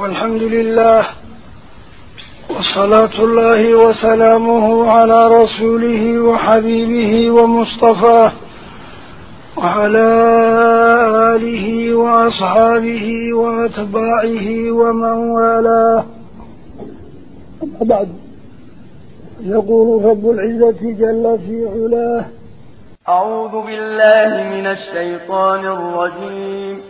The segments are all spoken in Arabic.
والحمد لله وصلاة الله وسلامه على رسوله وحبيبه ومصطفاه وعلى آله وأصحابه وأتباعه ومن والاه. بعد يقول رب العزة جل في علاه أعوذ بالله من الشيطان الرجيم.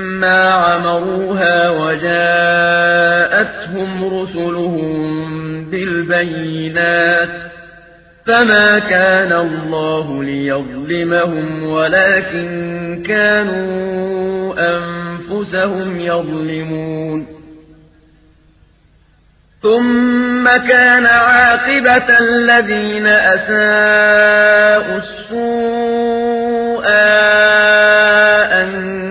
عمروها وجاءتهم رسلهم بالبينات فما كان الله ليظلمهم ولكن كانوا أنفسهم يظلمون ثم كان عاقبة الذين أساءوا السوء أن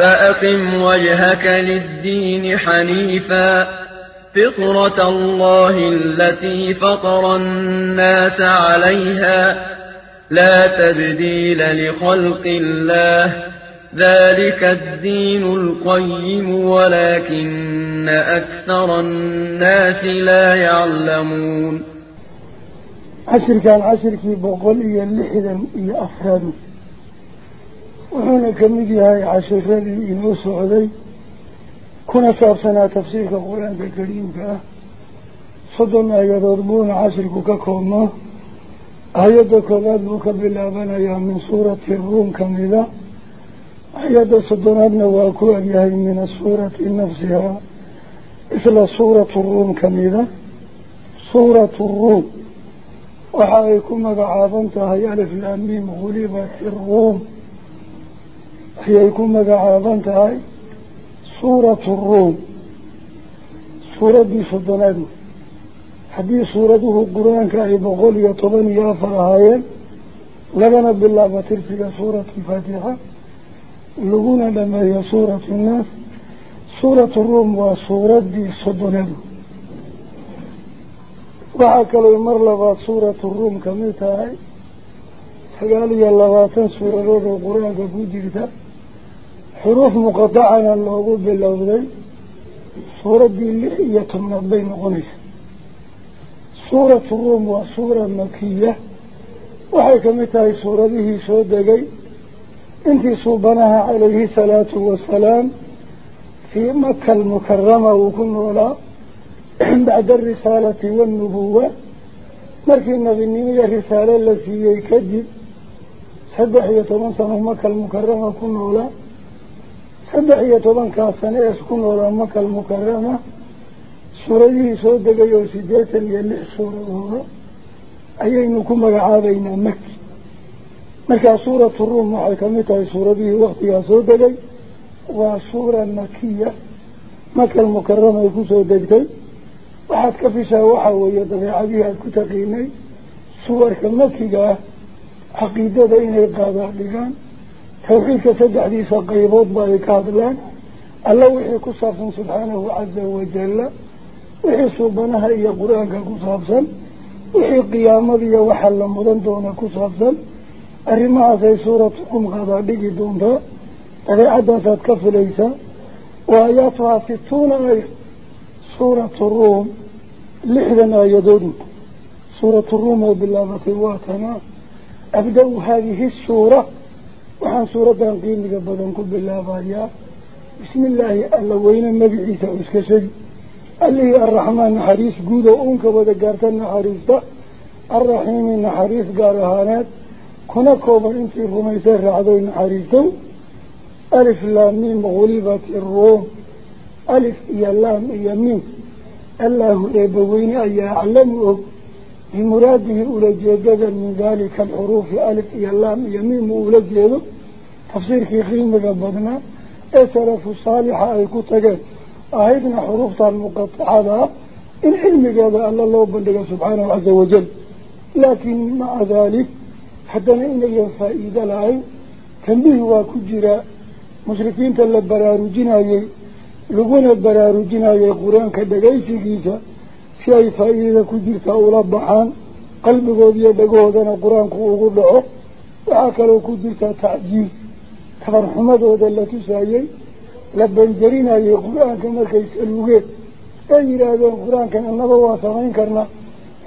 فأقم وجهك للدين حنيفا. فطرة الله التي فطر الناس عليها. لا تبديل لخلق الله. ذلك الدين القيم ولكن أكثر الناس لا يعلمون. عشر كان عشر كي بقول اللحدا إيا أفراد. وحونا كمدي هاي عشر ربي إنو سعودي كنا سابسنا تفسير القرآن الكريم صدنا يضربون عشر bilaabanayaa min suurati ruum ka mida hay-adda soddonaadna waa ku egyahay min asuurati nafsihaa isla suuratu ruum ka mida suuratu ruum waxa ay ku magacaaban tahay alif laamiim gulibat iruum حيكون مجا عربان تاعي سورة الروم. سورة بصدناه حديث سورته القرآن كاي بقول يا يا فرعين لبنا بالله بترسل سورة الفاتحة. لغونا لما هي سورة الناس. سورة الروم وسورة بصدناه وعاك لو يمر لبات سورة الروم كميتاي فقال لي الله واتن سورة الروم القرآن كبودي كتاب. حروف مقطعة الموجود في اللفظين صورة اللحية من بين غنيس صورة الروم وصورة مكية وحيك متاهي صورة به صورة جاي انتي صوبناها عليه الصلاة والسلام في مكة المكرمة وكن ولا. بعد الرسالة والنبوة. مركينا بالنمية رسالة التي يكذب سبح يتمنصنه مكة المكرمة كن ولا. Mukarama suuradihii soo degay oo siddeetan iyo lix suuradooda ayaynu ku magacaabaynaa maki markaa suuratu ruum waxay kamid tahay suuradihii waktigaa soo degay waa suura makiya makal mukarama ay kusoo degtay waxaad ka fishaa waxaa weeye dabeecadihii aada ku taqiinay suwarka makiga ah caqiidada inay qaadaa dhigaan توحيد سدح ديسا قيبوت بايكاد الله الله وحي كصاف سبحانه عز وجل. وحي صوبانها إيا قرآنك كصاف وحي قيامة إيا وحل مدندون كصاف أرمى زي سورة أم غضا بيجي دون دا أغي عدسات كف ليسا وآياتها ستون أغير سورة الروم. لحظنا يدود سورة الروم وبالله فتواتنا أبدو هذه السورة. وحن سورة قيمة بضنك بالله فاليا بسم الله ألا وين النبي عيسى أسكسج. اللي الرحمن حريص قود أونك بذكرت النحريص الرحيم النحريص قارهانات. كنا كوبر انتي غميسر عدو النحريصو ألف لامين غلبة الروم. ألف يلام يمين الله إبوين أي أعلمه بمراده أولى جيدة من ذلك الحروف ألف يلام يميم أولى جيدة تفسير كيخيم قبضنا أسرف صالحة الكتقات آه، أهدنا حروف المقطعة إن علم قال أن الله بلغ سبحانه عز وجل. لكن مع ذلك حتى إن يفائد العين كان به وكجر مشركين تلبرارجنا يقولون البرارجنا يقولون كدقائسي كيسا. شيء فائدة كجرت أولا بحان قلب قوضية بقوضنا القرآن كوغرده وعاكلو كجرت تعجيز. تفر حمد هذا التي شايي لبن جرينا هي القرآن كما كيسألوه أجل هذا القرآن كان النبوة سمعين كرنا.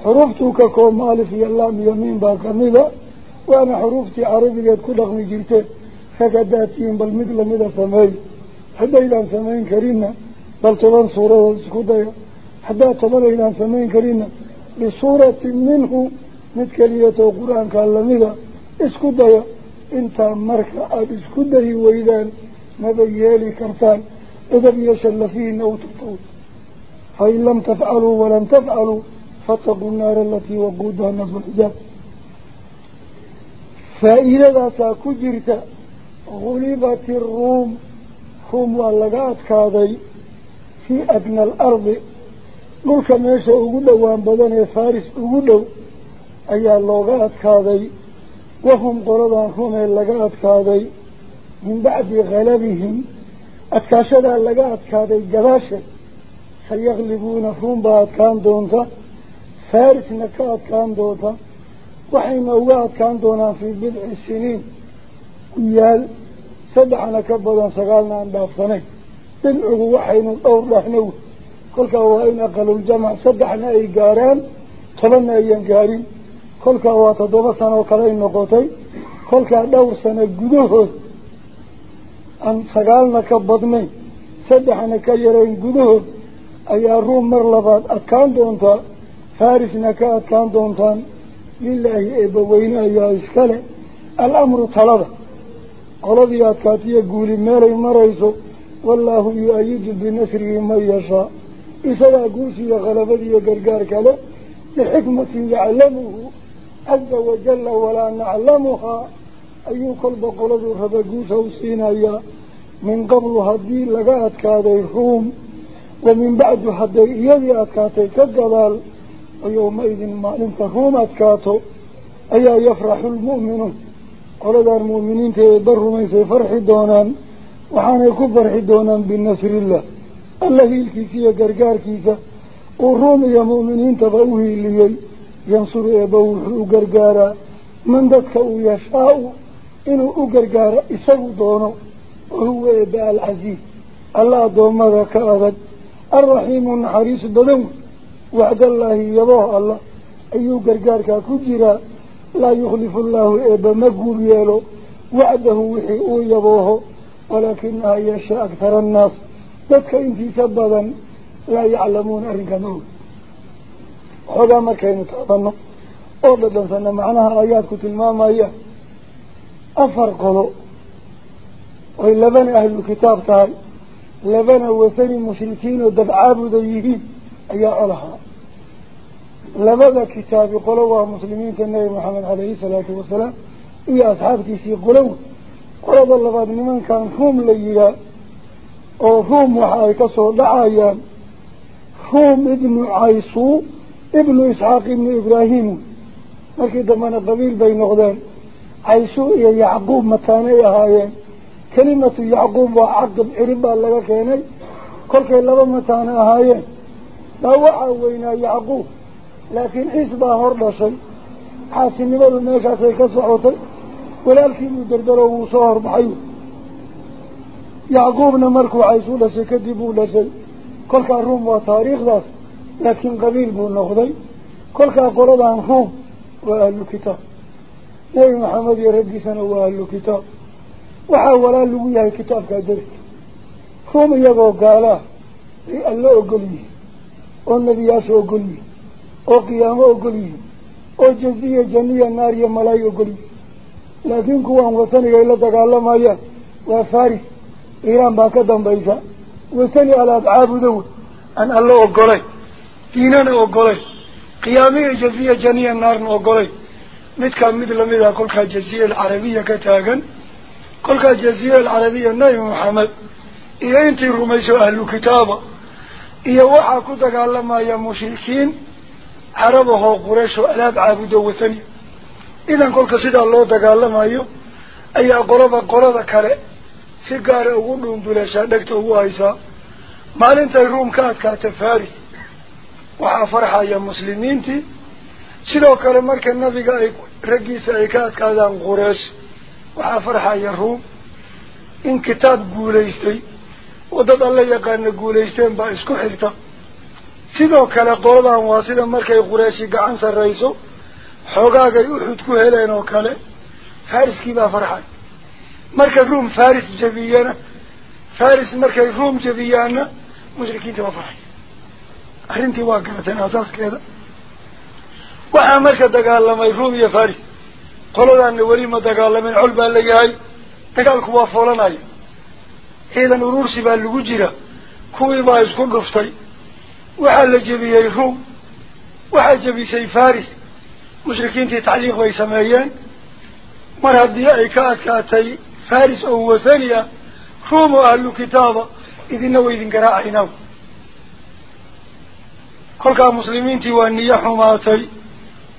حروفتو ككو مالف يلام يمين باكرنلا وأنا حروفتي عربية كلغ مجرت فكداتين بالمدلة مدى سمعي حدا إلى سمعين كريمنا. بل طبعا صورة وذكو حتى تظل إلى أن سمين كرينا لصورة منه متكلية القرآن كاللميلا اسكدها انت مركعة اسكده وإذان نبيالي كرتان. إذا يشل فيه أو تطوط فإن لم تفعلوا ولم تفعلوا فاتقوا النار التي وقودها نبيجا فإذا ذات كجرت غلبت الروم هم ولقات كاذي في أدنى الأرض. قلت ماشا أقولوا عن بدن فارس أقولوا أي اللغات كاذي وهم قرضا هم اللغات كاذي من بعد غلبهم أتكاشد اللغات كاذي جلاشا سيغلبون هم بعد كان دونتا فارس نكاد كان دونتا وحين أولاد كان دونا في بضع السنين ويال سبعنا كبدا سقالنا عن بعض سنين بالعبو وحين الأور لحنوه كل كواين أقل الجمع سدحنا أي جاران طلنا أي جارين كل كواط دوسنا وكلين نقطين كل كدوسنا جدوه أن سقالنا كبدني سدحنا كيرين جدوه أي الروم مر لباد أكان دونتا فارسنا كأكان دونتا لله إبا وين أي إشكال الأمر طلبة قلبي أتكاتي يقولي مالي مريسو والله يؤيد بنسره ما يشاء إسراء قرسي غلبتي قرقار كلا لحكمة يعلمه عز وجل ولا نعلمها. أي قلب قلب هذا قوسا وصينايا من قبل هذه لقاءت كاذي الحوم ومن بعد هذه يدي أتكاتي كالجبال ويومئذ ما أنت حوم أتكاتو أي يفرح المؤمن قلد المؤمنين تبروا ميسي فرح الدونان وحان يكون فرح دونان بالنصر الله. الله الذي الكيسية قرقار كيسة والروم يا مؤمنين تبعوه اللي ينصر يبوه وقرقارا من ذاتك ويشاء إنه قرقارا إسهو دونه وهو إباء العزيز. الله دوما ذاك أبد الرحيم حريص بدون. وعد الله يضوه الله. أيه قرقار كجرا لا يخلف الله إبا مقول يالو. وعده وحيء يضوه ولكنها يشاء أكثر الناس. تدك إن في سبباً لا يعلمون أرنك نور خدا ما كانت أظنه أولا دنسان معناها رأياتك تلماما إياه أفر قلو وإن لبن أهل الكتاب تهي لبن وثاني مشركين ودد عابده أيها ألها لماذا كتاب قلوها مسلمين كالنبي محمد عليه الصلاة والسلام إيا أصحابك يسي قلوه قلوه الله بعد من كان هم ليها أو ثوم وحايك صوت دعايا ثوم ابن عيسو ابن إسحاق ابن إبراهيم لكن دمان قبيل بين غدان عيسو يا يعقوب متانا يا هايان كلمة يعقوب وعقب عربا لك كيني كل كي لبا متانا هايان لا وعوينا يعقوب لكن عيسبا هرلسي حاسي نبال الناشا سيكسو عطي ولكن يدردره وصهر بحيو يعقوبنا مركو عايزو لسي كدبو لسي. كلك الروم وطاريخ داس. لكن قبيل بو نخضي كلك قرد عن روم وأهل الكتاب. نبي محمد يردي سنة وأهل الكتاب. وحاول اللوية الكتاب كدرك روم يقو قالا. الله أقلي. والنبي ياسو أقلي. وقيامة أقلي. وجزية جنية النارية ملاي أقلي. لكن كوان وطني إلا تقال الله ما يا وفارس. إيران باكا دنبايسا. وسني على أبعاب دول أن الله أقولي. دينان أقولي. قيامية جزية جنية النار أقولي. متكا مثل ماذا قلقا جزية العربية كتاقا قلقا جزية العربية نايم محمد. إيه انتي رميسوا أهل الكتابة إيه وحا كدك على ما يا مشركين. عربه وقريش وعلى أبعاب دول وسني. إذا قلقا سيدا الله دك على ما يو. أي كاري ruum ka adkaata faris waxaa farxaya muslimiintii sidoo kale marka nabiga ay raggiisa ay ka adkaadaan quraysh waxaa farxaya ruum in kitaab guulaystay oo dad alla yaqaana guulaysteen baa isku xigta sidoo kale qoladan waa sida markay qurayshi gacan sarrayso xoogaagay uxud ku heleen oo kale fariskii baa farxay مركز روم فارس جبيانا فارس مركز روم جبيانا مشركين توافحي أخرين تواقنتين أساس كذا. وحا مركا دقال لما روم يا فارس. قلوا لأن وليما دقال من علبة اللي هاي. دقال كوافولان هاي. إذن رورسي باللو جيرا. كوي ما يسكن رفتاي وحا لجبيا روم. وحا جبي سي فارس. مشركين تتعليق ويسمعيان مرهد ديائي كاتكاتي فارس أو وثانية فوموا أهل كتابة إذن وإذن قراء عينو كلها مسلمين تيوان نيحهم آتي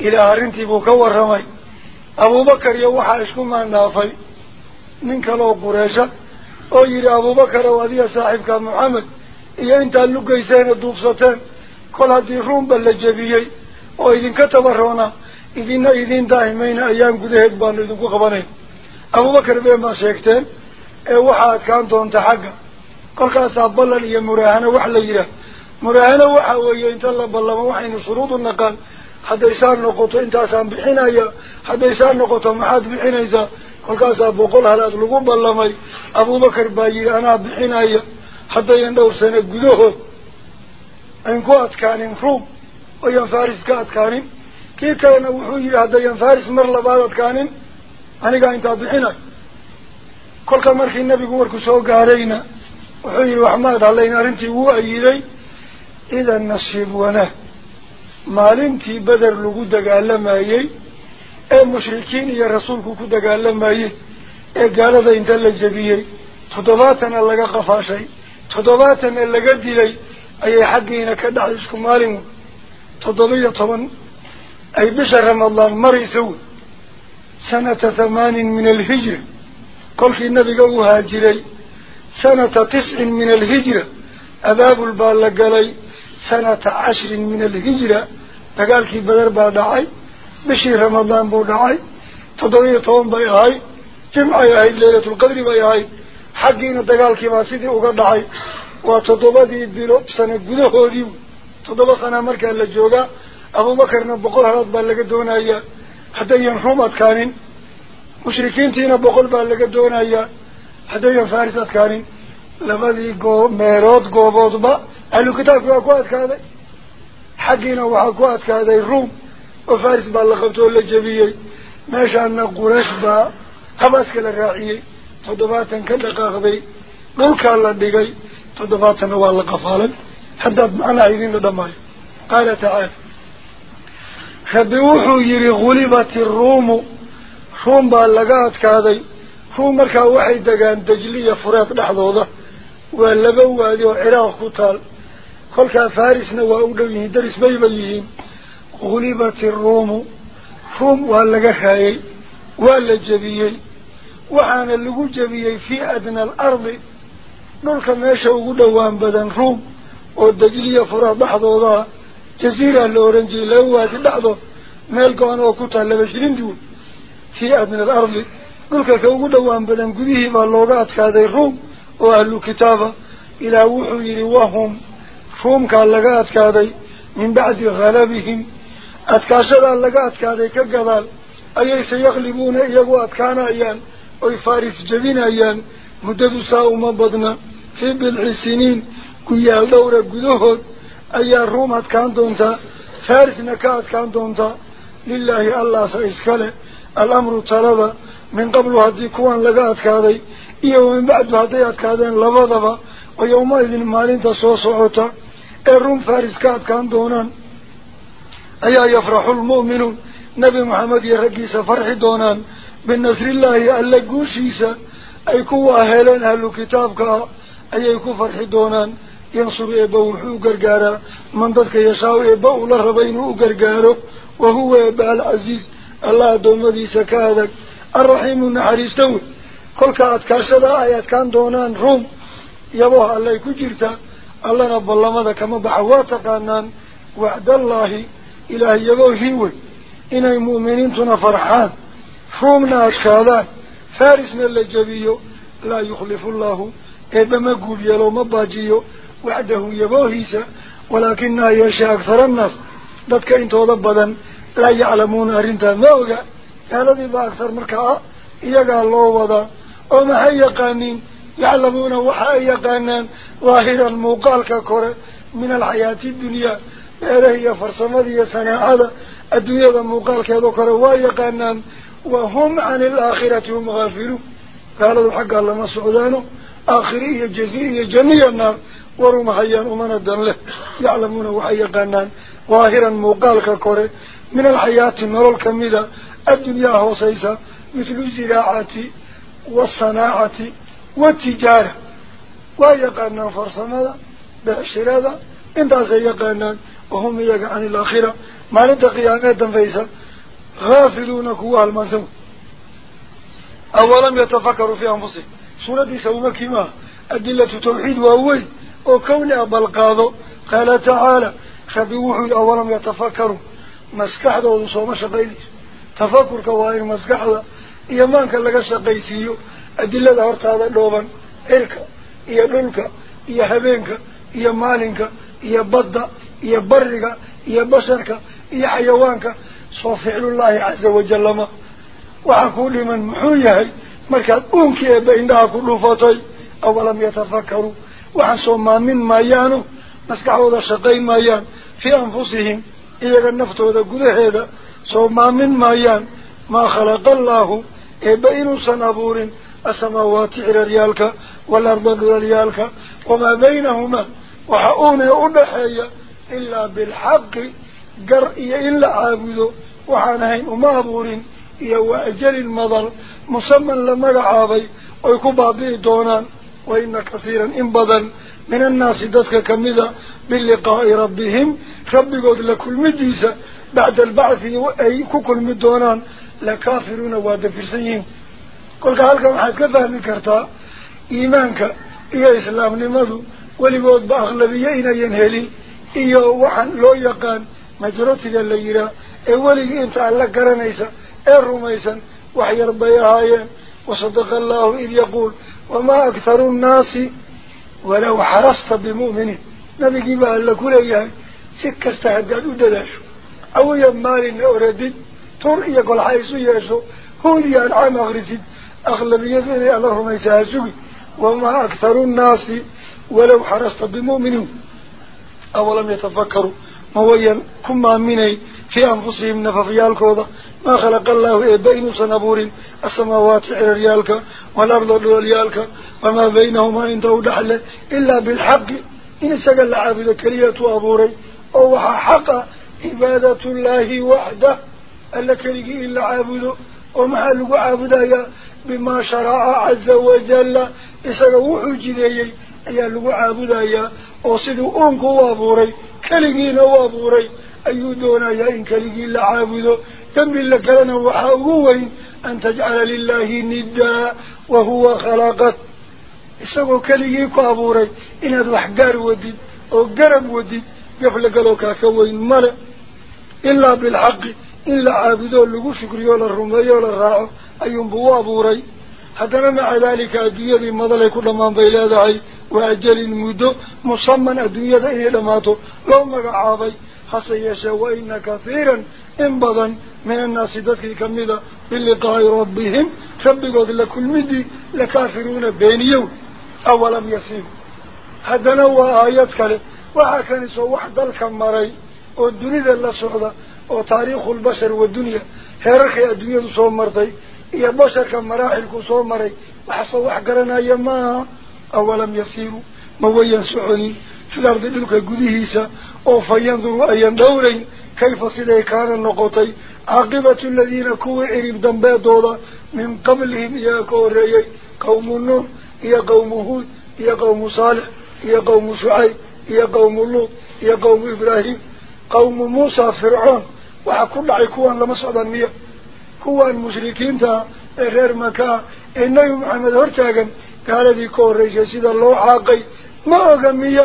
إلى أهرين تيبوك ورمي. أبو بكر يوحى إشكم عن نافي. ننك لو قريشة. أو يري أبو بكر وذي صاحبك محمد. إيا إنت اللو قيسين الدوبسطين كلها دي روم بلجبيي أو إذن كتبرونا إذن إذن دائمين أيام قده إدبان إذن قبانين abubakar been baa sheegteen ee waxaa adkaan doonta xagga kolkaasaa ballan iyo muraahano wax la yidhaah muraahano waxa weeye inta la ballamo waxaynu shuruudu naqaan hadday saa noqoto intaasaan bixinaya hadday saa noqoto maxaad bixinaysaa kolkaasaa boqol halaad lagu ballamay abubakar baa yidhi anaa bixinaya haddayan dhowr sano gudahood ayn ku adkaanin ruum oyan faris ka adkaanin kii kalena wuxuu yidhi haddayan faris mar labaad adkaanin anigaa intaa bixinay kolka markii nabigu warku soo gaarayna wuxuu yidhi wax maad hadlayn arrintii wuu ayiday idan nasiib wanaag maalintii beder lagu dagaalamayey ee mushrikiin iyo rasuulku ku dagaalamayey ee gaalada inta la jebiyey toddobaatana laga qafaashay toddobaatanna laga dilay ayay xaggiina ka dhacday isku maalin toddoba iyo toban ay bisha ramadaan maraysa wey سنة ثمان من الهجر قل في النبي قوها الجري سنة تسع من الهجر أباب البال قالي سنة عشر من الهجرة. فقال كي بدر بعد عاي. مشي رمضان بعد عاي. تضوية طوام بأي عاي. جمع عاي. ليلة القدر بأي عاي. حقين دقال كي باسدي وقال عاي. وتضوبة دي بلو. سنة قده هو ديو. تضوبة أبو بكر نبقوها رضبال لك دون عيه حتى ينحومت كانين مشركين تينا بقول بالك دون أيا. حتى ينفارسات كانين لماذي قو ميروت قو بوضبا قالوا كتاكوا اكوات كاذي حقين أو اكوات كاذي الروم وفارس بالخبتو اللي جبيي ماشا ان قرش با حباسك للراعي طدباتا كلقا قاغبي. قلوكا الله بيقاي طدباتا نوال قفالا. حتى معنا عيدين لدماي. قال تعالى خبوحو يري غلبت الروم روم بالغات كاذي روم مركا وحي دقان دجلية فرات لحظوظة واللبو هذه عراق كتال kolkaa farisna waa u dhow yihiin daris bayba yihiin gulibat iruumu ruum waa laga raayay waa la jebiyey waxaana lagu jebiyey fii adna alardi dhulka meesha ugu dhowaan badan ruum oo dajliya furaad dhexdoodaa جزيرة الأورنجي لو هذه لحظة ملكه أنا وكنت على بشرين دول في أدنى الأرض قلت كأوه دوان بدن قديه ما اللغات كهذا الروم وأهلو كتابة إلى وحوه لواهم روم كاللغات كهذا من بعد غلبهم. أتكاشر اللغات كهذا كالقضال أي سيغلبون إيقوا أتكان أيان. أي فارس جبين أيان. مددوا ساوما بضنا في بالعسينين كيال دورة قدوهد. أي روم كان دونتا فارس نكاد كان دونتا لله الله سيسكال الأمر تلضى من قبل هذه كوان لقاد كاذي إيه ومن بعد هذه كاذين لبضبا ويوم إذن مالين تسوى صعوتا الروم فارس كاد كان دونان أيا يفرح المؤمن نبي محمد يرقيس فرح دونان بالنصر الله ألا قوشيس أي كوا أهلان أهل كتابك أي كفرح دونان ينصر إبوه وحو قرقارا. من ذلك يساو إبوه لربينه قرقارا وهو إبوه العزيز. الله دوما دي سكادك الرحيم نحريستوه قلت أتكاسة آيات كان دونان روم. يبوه الله كجرتا الله رب الله ماذا كما بحواتك أنان وعد الله إله يبوه هوي إنا المؤمنين تنا فرحان. فرومنا أتكادا فارسنا اللجبيو لا يخلف الله. إذا ما قول يلو ما باجيو. Walaakinaa yeeshe akhara annaas dadka intooda badan laa yaclamuuna arrintaa ma oga gaaladii baa akhar markaa ah iyagaa loo wadaa oo maxay yaqaaniin يعلمون وحا يقانان ظاهرا موقالك كورة من الحياة الدنيا. إلهي فرصمدي صناعة. الدنيا موقالك ذكر ويقانان وهم عن الآخرة هم غافلون. قالوا حق الله مسعودانه آخرية جزيرية جميع النار. ورم حيان أمنا الدن له. يعلمون وحا يقانان ظاهرا موقالك كورة من الحياة النار الكميدة الدنيا هو سيسا. مثل الزراعة والصناعة والتجارة. ويقانان فرصمدا بعشرة. انت سيقانان وهم يقع عن الآخرة ما لنت قيامات فيسا. غافلون كوها المنسو أولم يتفكروا في أنفسهم. سورة سوما كما أدلة توحيد وأول. أو كوني أبل قاضو قال تعالى خبيوحي أولم يتفكروا. مسكح دو دوسو ما شقيليس تفكر كواهي مسكح دا إيمان كان لغا شقيسيو أدلة دهارت هذا اللوبان. إلكا إيا للكا إيا هبينكا إيا مالينكا إيا بدا إيا برقا إيا بشركا إيا حيوانكا صوف فعل الله عز وجل ما. وحكولي من محوية ما كان أمكي بإنها كل فتي أولم يتفكروا. وحسوا ما من ما يانو مسكحوا ذا شقي ما يان. في أنفسهم إذا كان نفتوا ذا قده هذا سوا ما من ما يان. ما خلق الله إبئن سنبور السماوات إلى ريالك والأرض إلى ريالك وما بينهما وحقون يؤدحي إلا بالحق قرئي إلا عابده وحانهين أمابور يوأجل المضل مسمى لما رعابي ويكبابي دونان. وإن كثيرا إن بدل من الناس دتك كمذا باللقاء ربهم. ربي قد لكل مديسة بعد البعث أي كل مدونان لكافرون وادفرسيين. قلت قالك محاك كذا نكرتا إيمانك إيا إسلام لماذا ولقد بأغلبية إنا ينهلي. إيا وحن لو يقان مجرتك الليلة أولي إيه إنت على كرنيسة إيه الرميسا وحي ربي هايان وصدق الله إذ يقول وما أكثر الناس ولو حرصت بمؤمنين نبي جيبا لكل أيام سكة استعداد ودلاش أو يمال أورد ترئي قل حيث يأسو هو لي أنعام أغرسد أغلب يذني اللهم يسهسوك وما أكثر الناس ولو حرصت بمؤمنين أولم يتفكروا مويا كما مني في أنفسهم نففيالك ما خلق الله إيه بين صنبور السماوات على ريالك والأرض ريالك وما بينهما إن تود إلا بالحق. إن سجل عبد كرية أبوري أو حق عبادة الله وحده. ألا لك إلا عبده ومحلق عبده بما شرع عز وجل. إسجل وحجي ليه ayaa lagu caabudayaa oo siduu uunku u abuuray keligiina u abuuray ayuu doonayaa in keligii la caabudo dembi la kalena waxaa ugu weyn an tajcala lilahi niddaa wahuwa khalaqak isagoo keligii ku abuuray inaad wax gaar wadid oo garab wadid gafla galoo kaa ka weyn male ilaa bilxaqi in la caabudoo lagu shukriyo la rumeeyo la raaco ayuunbuu u abuuray haddana maca daalika adduunyadii madalay ku dhammaan bay leedahay وأجل المدى مصمم الدنيا إلى ما تو. لو مرعاضي حسيش وإن كثيرا انبضا من الناس ذاتك كمدى باللقاء ربهم. خبقوا ذلك المدى لكافرون بين يوم أولم يسير. هذا نوى آياتك له وحكنسوا وحد الكمري والدنيا اللي صعدة وتاريخ البشر والدنيا. هرخي الدنيا صومرتي يا بشر كمراحل كصومري وحصوا وحقرنا يماها أولم يسيروا مويا وينسعني في الأرض للك قدهيسا أو فينظروا أين دورين كيف صدي كان النقطي؟ عقبة الذين كوئرين دنبات دولا من قبلهم يا كوريي قوم النور يا قوم هود يا قوم صالح يا قوم شعيب يا قوم اللوط يا قوم إبراهيم قوم موسى فرعون. وحكل عيكوان لمسعى المياه كوان مشركين تا غير مكا إنهم عمد هرتاقا قال ذي كور رجسيد الله عاقي. ما أغمي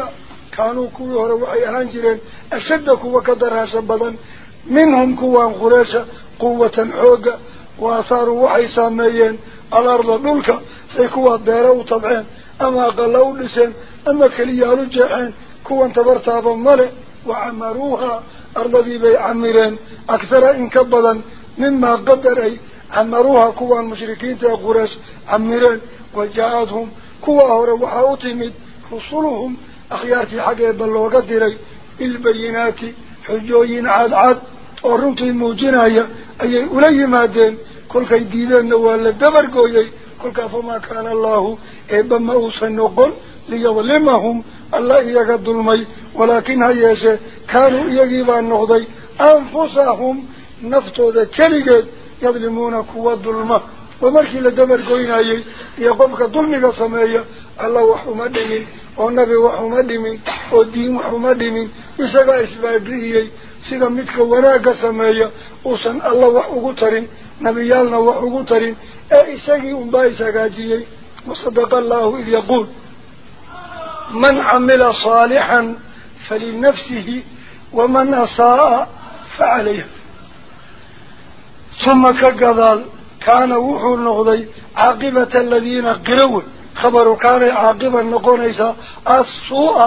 كانوا كلها روحي أشد أشدك وكدرها سبدا منهم كوان قريشة قوة حوقة وآثار وحي ساميين. الأرض دولك سيكوا بيرو طبعين. أما قلوا لسين. أما كليالو جاحين كوان تبرتاب الملع وعمروها. أرض ذي بي عميرين. أكثر إنكبدا مما قدري عمروها كوان المشركين تا قريش عميرين. Wajaa-adhum kuwa hore waxaa u timid rusuluhum akhyaartii xaggeeba looga diray bilbayinaati xujooyin cadcad oo runtii muujinaya ayay ula yimaadeen kolkay diideenna waa la dabargooyey kolkaa famaa kaana allahu eeba ma uusan noqon liyadlimahum alla iyaga dulmay walaakin ha yeeshee kaanuu iyagiibaa noqday anfusahum naftooda keligeed yadlimuuna ومركي لدبر قوين ايي يقومك ظلمك سمايا الله وحوما دمين ونبي وحوما دمين ودين وحوما دمين إساقا إسبابري سيدا متك وراك سمايا وصن الله وحوكترين نبيالنا وحوكترين أي إساقي أمبا إساقا جيي وصدق الله إذ يقول من عمل صالحا فلنفسه ومن أصاء فعليه. ثم كقضال كان وحو النقضي عاقبة الذين قروا خبر كان عاقبة النقونيسا السوء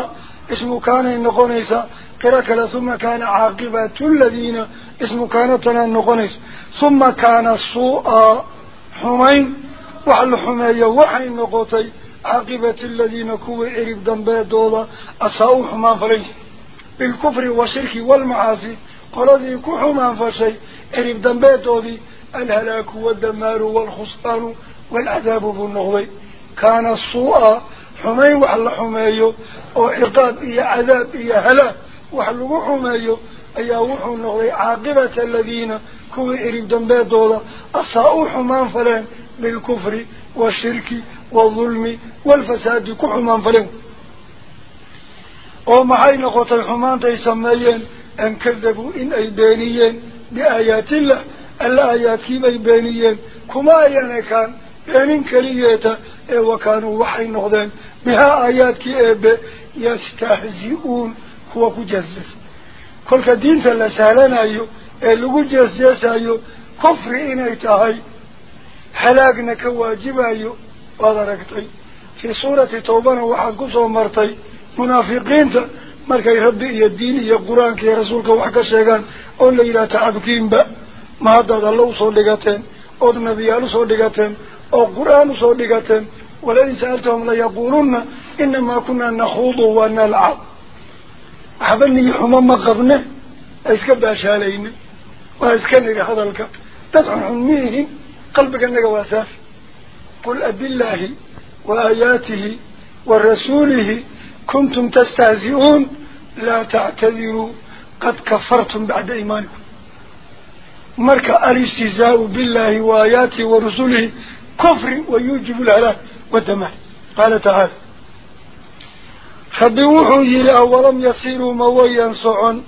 اسم كان النقونيسا كراكلا ثم كان عاقبة الذين اسم كانتنا النقونيس. ثم كان السوء حمين وحل حمية وحي النقوتي. عاقبة الذين كوى عرب دنبات دولة أساو حمان فريه بالكفر والشرك والمعاصي. قرضي كو حمان فشي عرب دنبات دولي الهلاك والدمار والخسطان والعذاب في النهضي كان الصوء حمي وحل حميه وإقاب إيا عذاب إيا هلا وحل وحمي أي وحو النهضي عاقبة الذين كوئر الدنبات دولة أصاؤوا حمان فلان بالكفر والشرك والظلم والفساد كحمان فلان. ومعين قطع حمان تيسميين أن كذبوا إن أيدانيين بآيات الله. Kuma ayan ekaan beenin keliyeeta ee wakaanuu waxay noqdeen bihaa aayaadkii eebe yastahzi-uun kuwa ku jeesjeesa kolka diinta la sahlanayo ee lagu jeesjeesayo kufri inay tahay halaagna ka waajibayo waad aragtay fii suurati tawbana waxaad kusoo martay munaafiqiinta markay rabbi iyo diin iyo qur-aanka iyo rasuulka wax ka sheegaan oo la yidhaha tacabkiinba ما هذا الله صلى أو النبي عليه صلى أو القرآن صلى قتن ولئن سألتهم لا يقولون إنما كنا نخوض ونلعب حبني حمام قبنا أسكب عشالين وأسكن إلى هذا الك تطعمهم قلبك النجواسف قل أبي الله وآياته ورسوله كنتم تستهزئون لا تعتذروا قد كفرتم بعد إيمانكم مركا الاستهزاء بالله وآياته ورسوله كفر ويوجب الهلاك والدماء قال تعالى خبئوحوا يلي أولم يصيروا مويا صعون.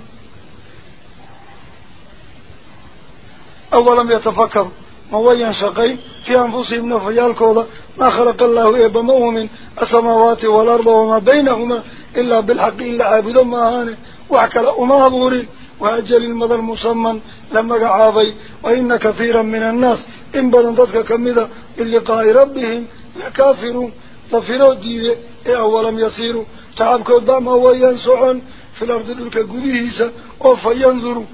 أولم يتفكروا مويا شقي في أنفسهم نفيالكوضا ما خلق الله إبا مؤمن السماوات والأرض وما بينهما إلا بالحق إلا عابد ما هاني. وحكى أما أبوري وأجل المدى المصمم لما قعاضي وإن كثيرا من الناس إن بدنتك كمذا اللقاء ربهم لكافرون. طفلوا الدين إيه أولم يصيروا تعبكوا دام وينسعون في الأرض لك قديسة وفينظروا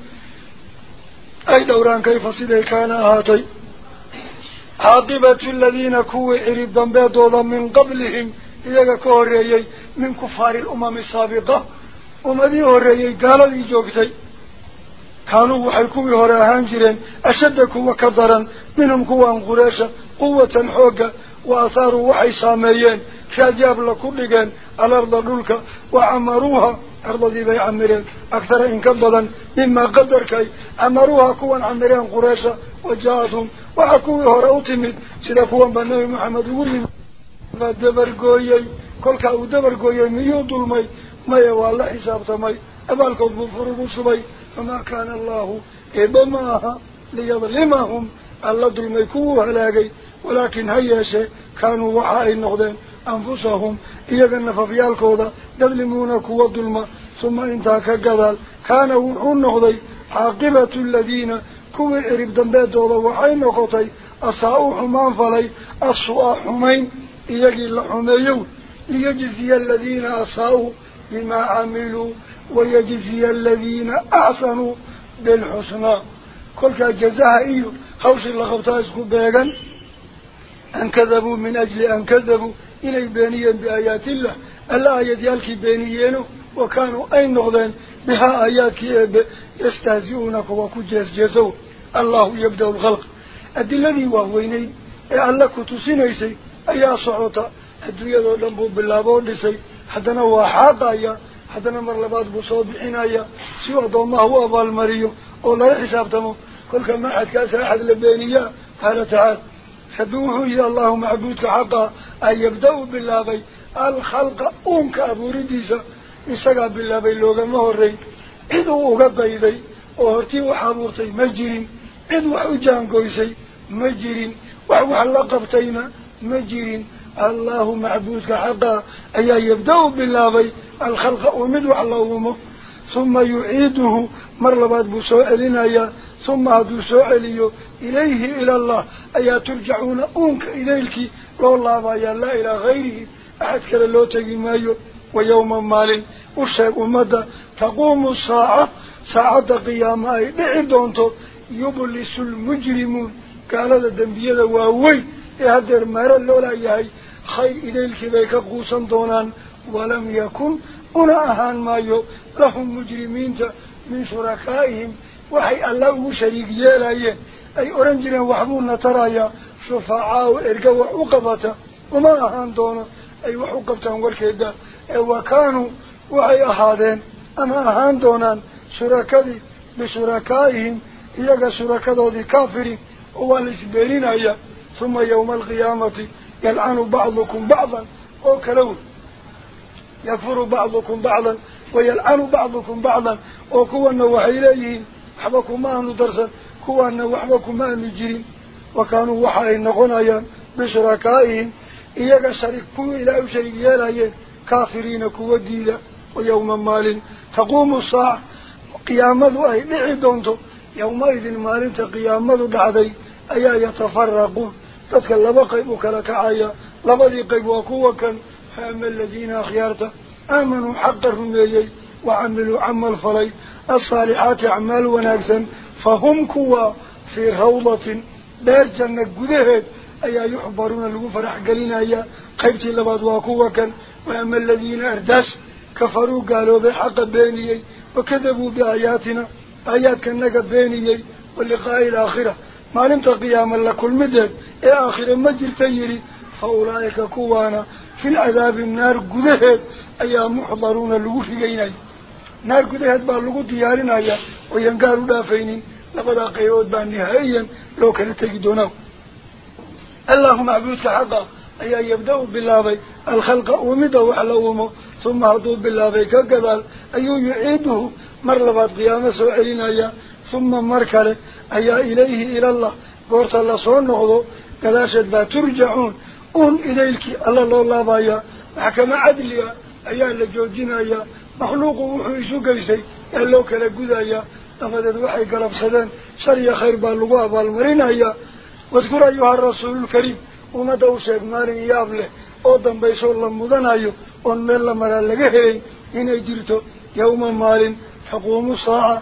أي دوران كيف صدي كان هاتي؟ عاقبة الذين كوي عرب دنبيضوضا من قبلهم. إذا كوريي من كفار الأمم السابقة. ومدي هوريي قال لي جوكتي. كانوا وحيكوي هراهان جيرين أشد كوا كدرا منهم كوا قريشة قوة حوقة وأثاروا وحي ساميين شاجاب لكل الأرض دولك وعمروها أرض ذي بي عمرين أكثر إن كبضا مما قدر كي عمروها كوا عمرين قريشة وجاءتهم وحكوه هرأوتمد سيدا كوا بنوي محمد ولي ما دبر قويي كل كاو دبر قويي ميو أبالكم بفرق سبي فما كان الله إبماها ليظلمهم. الله ظلمي كوه هلاقي ولكن هيا شيء كانوا وحاء النقدين أنفسهم. إيجا نففيال كودا يظلمون كوة ظلمة ثم إنتهى كقدال كان وحون نقضي عاقبة الذين كوي عرب دنبات دولا وحي نقضي أساءوا حمان فلي أسوأ حمين. إيجي اللحميون ليجزي الذين أساءوا بما عملوا ويجزي الذين أحسنوا بالحسنى. كل جزاها إيو. خوش اللغبتها اسكو بيغن. أن كذبوا من أجل أن كذبوا. إلي بانيا بآيات الله. الآيات يالكي بانيينه وكانوا أي نغضين بها آيات يستهزئونك وكجيس جيسو الله يبدأ الخلق. الذي وهويني. ألا كتسينيسي أيا صعوتا الدنيا ذو حدنا وحاقا أيا حدنا مرلبات بصوبحين أيا سوى دوما هو أبا المريو ولا حساب تمو كل كما حد كاس أحد لبينيا قال تعالى فدوه يا الله معبودك حقا أن يبدأوا بالله الخلق أنك أبو رديسة إساقا بالله بي لوغا مهرين إذو أغضيدي وهرتي وحابورتي مجرين إذو حجان قويسي مجرين وحوح اللقبتين مجرين الله معبودك حقا. أن يبدأوا بالله الخلق أمد وحلوهمه ثم يعيده بسوء لنا ثم هدو سؤاليو إليه إلى الله. أي ترجعون أنك إليك؟ والله بايا لا إلى غيره. أحد كذا لو تقيمايو ويوم مال أشيء أمدا تقوم الساعة. ساعة قيامة. أي دعي يبلس المجرمون. قال هذا دنبيا واوي. يهدر مارا لولا يهي خير إليك بيك قوسا دونان ولم يكن أنا أهان مايو لهم مجرمين من شركائهم waxbuuna tarayaa shufacaa erga wax u qabata uma ahaan doono ay wax u qabtaan warkeeda ee wa kaanuu waxay ahaadeen ama ahaan doonaan shurakadii bishurakaa'ihim iyaga shurakadoodii kaafiriin oo waa la isbeeninaya alqiyaamati yalcanu bacdukum bacdan oo kala wey yakfuru bacdukum bacdan wayalcanu bacdukum bacdan oo kuwana waxay leeyihiin وحبكم ما درسا كوانا وحبكم ما جرين وكانوا وحاين نغنايا بشركائهم. إياك شريك كو إلى شريك يالايين كافرين كو ديلا ويوم مال تقوم الصاع قيامة أي لعدونتو يومئذ مال قيامة أيا يتفرقون تدك لبقيبك لك عايا لبدي قيب وكوكا. فأما الذين أخيارته آمنوا حق الرميي وعملوا عمل فلي. الصالحات أعمال وناكسا فهم كوا في روضة. دار جنة قدهد أي يحبرون له فرح قلنا أي قيبتي لباد واكوا كان وأما الذين أرداس كفروا قالوا بحق بيني. وكذبوا بآياتنا. آيات كنك بيني. waliqaa'i alaakhira ما لم تقيام لكل مدد. إيه آخر مجل تيري فأولئك كوانا في العذاب النار قدهد. أيها محضرون اللغوثي قيني نار قدهد باللغو ديارنا وينقالوا دافيني. لقد أقيوت بان نهائيا لو كانت تجدونه. اللهم عبود تحقق أي يبدأ بالله. الخلق ومدوا على أمه ثم عدود بالله. كقدال أي يعيده. مرلبات قيامة سوعلين ثم مركله ilayhi ilallah goorta lasoo noqdo gadaasheed baa turjacuun uun idaylkii alla loo laabaya maxkamo cadliga ayaa la joojinayaa makhluuqu wuxuu isu geystay ee loo kala gudayaa dabadeed waxay galabsadeen shar iyo khayr baa lagu abaalmarinayaa wadkur ayuha rasuululkariim ummadda u sheeg maalin yaab leh oo dambaysoo la mudanayo oon meel la maraa laga helay inay jirto yawma maalin taquumu saaca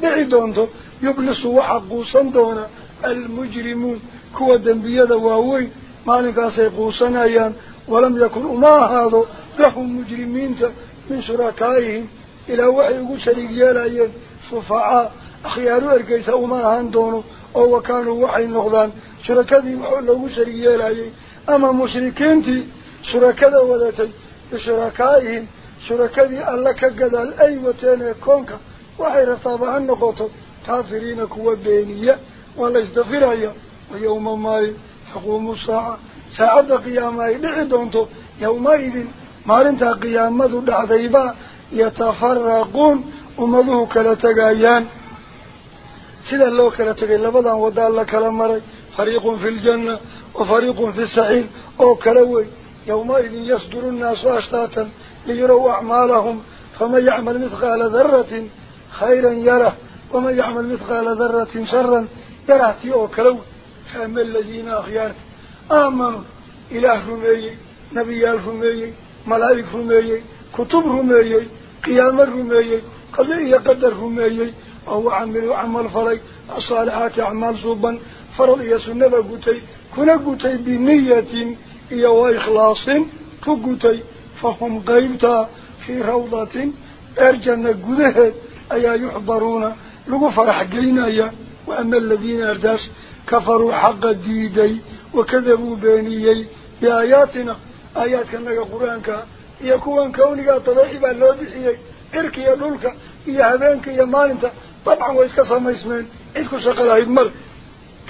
dhici doonto yublisu waxa quusan doona almujrimuun kuwa dembiyada waaweyn maalinkaasay quusanayaan walam yakun uma ahaado lahum mujrimiinta min shurakaa'ihim ilaa waxay ugu shariig yeelayeen shufacaa akhyaaru ergeysa uma ahaan doono oo wakaanuu waxay noqdaan shurakadii waxoo loogu shariig yeelayay ama mushrikiintii shurakada wadatay bishurakaa'ihim شركي ألا جدال أي وتنا كونك. وحير طابه النقطة كافرين كوا بينية. ولا يستغفر يا ويوم ما تقوم الساعة. ساعة قيامة لعدونتو. يوم أيدين ما رنت قيامة لعذيبا يتفرقون. ومضوه كلا تجايان سيدا الله كلا تقايان لبدا ودا الله كلا مري. فريق في الجنة. وفريق في السعيد أو كلاوي يوم أيدين يصدر الناس أشتاة ليروا أعمالهم فمن يعمل مثقال ذرة خيرا يره ومن يعمل مثقال ذرة شرا يره. تيوكلو فأما الذين أخيار. آمنوا. إله رمي نبي رمي ملائك رمي كتب رمي قيام رمي قدر يقدر رمي أو عملوا عمل فري الصالحات أعمال زوبا فرض يسنة قتي كن قتي بنية إيوا إخلاص قتي فهم قيمتا في روضة أرجن قده أي يحضرون لقوا فرح قلنايا وأما الذين أرداش كفروا حق ديدي وكذبوا بانيي بآياتنا. آيات كان لك قرآنك. يكون كونك طبيعبا لو بحيي إركي يلولك يا هبانك يا مالنت. طبعا وإذ كصم اسمين. إذ كشق الله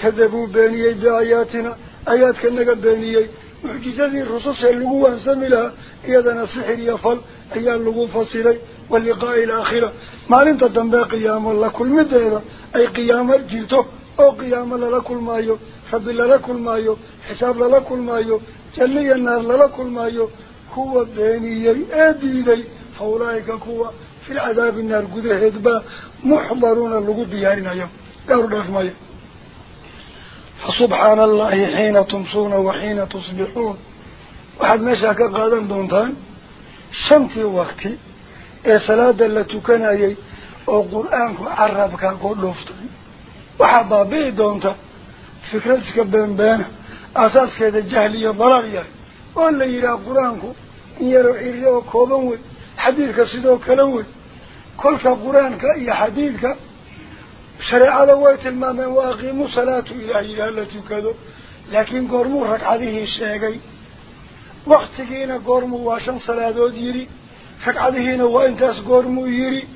كذبوا بانيي بآياتنا. آيات كنا لك بانيي معجزات الرصاص اللقوة سملة إيادنا سحر يفل هي اللغو فصيري واللقاء الآخرة ما لنت الدنباء قيام الله كل مدة أي قيام جلته أو قيام الله لكل مايو حب الله لكل مايو حساب الله لكل مايو جلي النار لكل مايو كوة بيني أديني فأولئك كوة في العذاب النار قد هدبا محضرون اللغو ديارنا يوم دارو دارو فسبحان الله حين تمسون وحين تصبحون. واحد ماشا كقادا دونتان. شمتي وقتي إيه اي صلاة التي كان إيه أو قرآن عربك قلوفتان وحبابي دونتا فكرتك بين بينه أساس كده جهلية ضرارية. وأنه يرى قرآنك يروع إليه وكوبنوه حديثك سيدوك لنوه كل قرآنك يا حديثك شرع على وقت المام واقيم صلاة إلى التي كذو لكن قرمو رك عليه الشيء وقت جينا قرمو واشن صلاة وديري حق عليه نو انتس قرمو يري.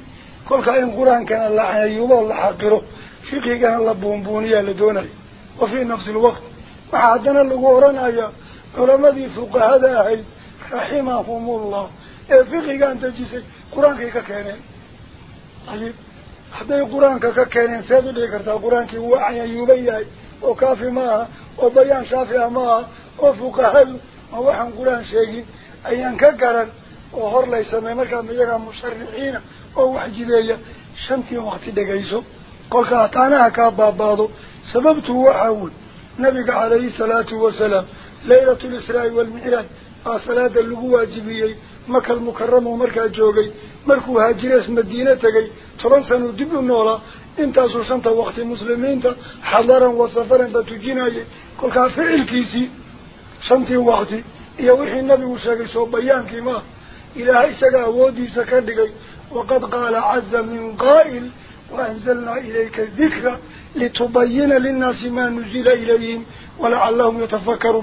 كل كائن قرآن كان الله عيوب الله حقره في قيقا الله بومبوني لدوني وفي نفس الوقت وعادنا لقورنا يا علماء ذي فوق هذا هاي رحمهم الله. في قيقا انتجيسي قرآن كيكا كانين طيب. حتى القرآن كككين سيد لي كرت القرآن كي وعي يبيع. وكاف ما. وبيان شاف ما. وفوق هل وحن القرآن شيء. أيان ككرن وهر ليس من مكان يجع مشرعين. أو حجبيا شمتي وقت دقيسه قل كاتانا كاب بعضه سببت وعود نبي عليه الصلاة والسلام. ليلة الإسراء والمعراج. أصلاة اللجوء جبيعي. مكة المكرمة ومركة الجوغي مركو هاجرس مدينة تغي طلان سنو دبو نولا انتا سرسانتا وقت مسلمين تا حضارا وصفرا باتجينا كل فعل كيسي سنتي وقتي يا ويحي النبي وشاقي سو بيان كيما إلى هايساقا ودي سكادغي وقد قال عز من قائل وأنزلنا إليك الذكرى لتبين للناس ما نزيل إليهم ولعلهم يتفكروا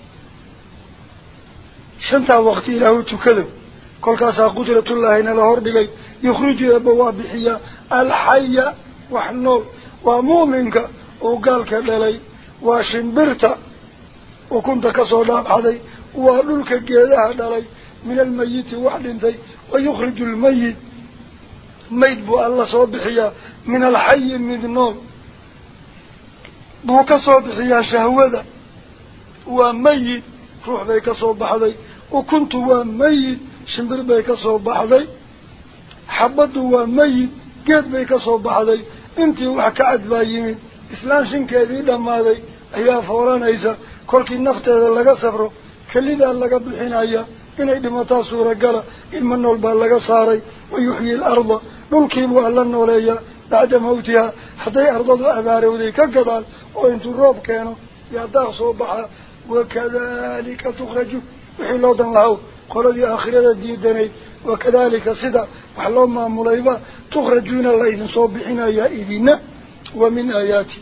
إلى شنتا وقتي له تكذب كل كاسا قدرة الله إن الهور بلي يخرج بوابحية الحية وحنول ومؤمنك وقالك للي وشنبرت وكنت كصولاب حدي وقلك قيدها للي من الميت وحدنتي ويخرج الميت ميت بو الله صوبحيا من الحي من النوم بو كصوبحيا شهوة وميت روح بي كصوبحدي وكنت وميت شنبر بي كصوبحدي حبد وميت قيد بي كصوبحدي انتي وحكعد بايمين إسلام شنكيدي دمادي ayaa fooranaysa kolkii nafteeda laga safro kelidaa laga bixinaya inay dhimataa suuragala ilma nool baa laga saaray wayuxyi alarda dhulkiibuu alla nooleeyaa bacda mawtihaa hadday ardadu abaarowday ka gadaan oo intuu roob keeno yaa daaq soo baxa wakadalika tukhraju وحي دن الله قولوا دي آخرية دي دني. وكذلك صدا وحلو ما مليبا. تخرجون الله إذن صوبحنا يا إذن ومن آياتي.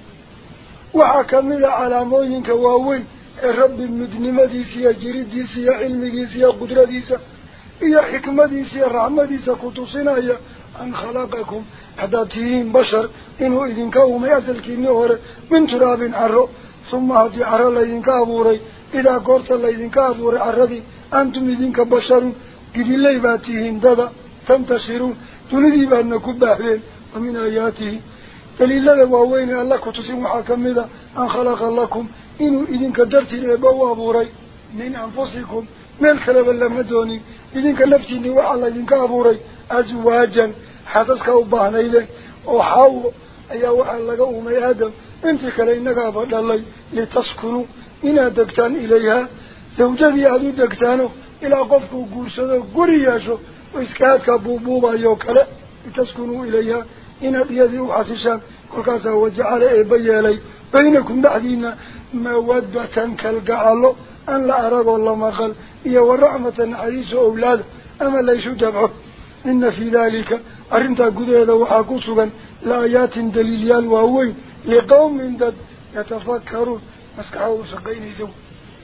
وعاكمل على موين كواوين الرب المدن مديس يا جريد ديس يا علم ديس يا قدر ديس يا حكم ديس يا رحم ديس كتوسنا آية. يا أن خلقكم حداتهم بشر. إنه إذن كوهم يزل كنور من تراب عرق laydinka abuuray caradii antum idinka basharun gidiley baad tihiin dada tantashiruun dunidii baadna ku baahdeen wa min aayaatihi daliilada waaweyn ee alla ku tusin waxaa kamida an khalaqa lakum inuu idinka dartiin eeba u abuuray min anfusikum meel kaleba lama doonin idinka naftiinii waxaa laydinka abuuray aswaajan xasaska u baahnaydeen oo xaawo ayaa waxaa laga uumay aadam انت كلي نقاب الله لتسكنوا. إنا دكتان إليها؟ زوجتي أدو دكتانو إلا قفكو قرصدو قرياشو. وإسكادك بوبوبا يوكلا لتسكنوا إليها. إنا بيذيو حسيشان قلقاسا وجعل إبيالي بينكم بعدين مودة كالقعالو أن لا أراد الله ما قال يا والرحمة عريس أولاد. أما ليش جمعه. إن في ذلك. أرنت جذع ذو حقوسا لآيات دليل يال وهوين. لقوم دد يتفكرون. مسكحه شقيني دو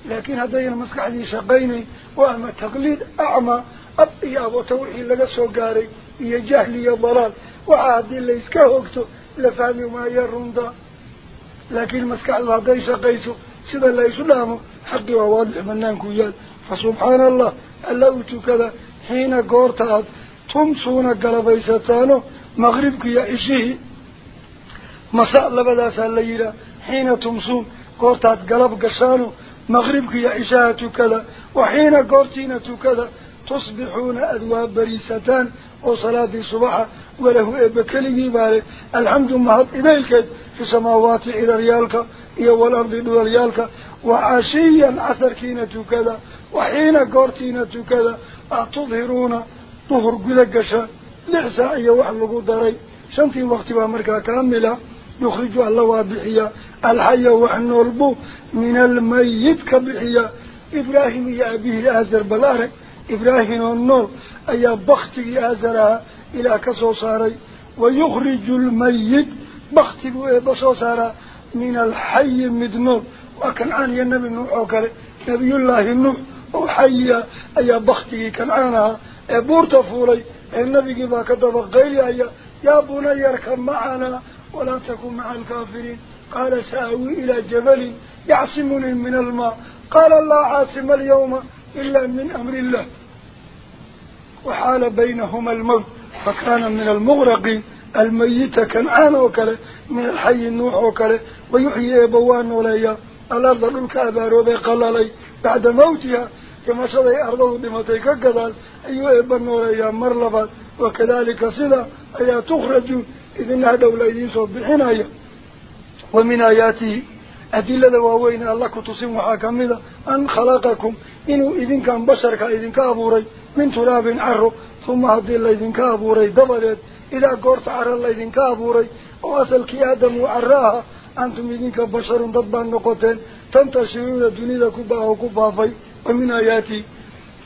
لكن هذين المسكح لي شقيني وأما تقليد أعمى أبقي أبو توحي لقى سوقاري يا جهلي يا ضلال وعاد اللي وقته لفاني ما يروندا لكن المسكح الله دي شقيسو سيدا الله يسلامه حقي وواد لحمنان كويال فسبحان الله ألوتو كذا حين قورتات تمسون قلبي ستانو مغربك يا إشيه مساء لبدا سالييرا حين تمسون قرطات قلب قشانو مغربك يا إشاهتو كذا وحين قرطينتو كذا تصبحون أذواب بريستان وصلاة صباحا وله إبا كلمي بارك. الحمد مهد إليك في سماوات إلى ريالك يا والأرض إلى ريالك وعشيا عسركينتو كذا وحين قرطينتو كذا تظهرون طهر قذا قشان لعزائي وحلقو داري. شنتي وقت بامركا كاملة. يخرج الله وابحية الحي وعن البو من الميت كبحيا إبراهيم يا أبيه الأزر بلارك إبراهيم النور أي بختي أزرها إلى كسو ويخرج الميت بختي بسو من الحي مدنور وكان عن النبي نوحوكري نبي الله النور وحي أي بختي كان عنها أبور تفولي النبي كما كتب قيلي يا بني يركب معنا. ولا تكن مع الكافرين. قال سآوي إلى جبل يعصمني من الماء. قال الله عاصم اليوم إلا من أمر الله. وحال بينهما الموت فكان من المغرقين. الميت كنعان وكله من الحي النوح وكله. ويحيي أبوان وليا. الأرض للك أبارو بقلالي بعد موتها كما شضي أرضه بمتيك قدال أيها أبان وليا مرلبات. وكذلك صدا أي تخرج إذن دولة إذن صبحين أي ومن آياته أدلة ووين الله كتصم وحاكمدا أن خلقكم إنه إذن كان بشرك إذن كابوري من تراب عرو ثم هدي الله إذن كابوري دبلت. إذا قرت عرى الله إذن كابوري وأسلك آدم وعراها أنتم إذن كبشر ضبان نقطين. تنتشرون الدنيا كباه وكبافي ومن آياتي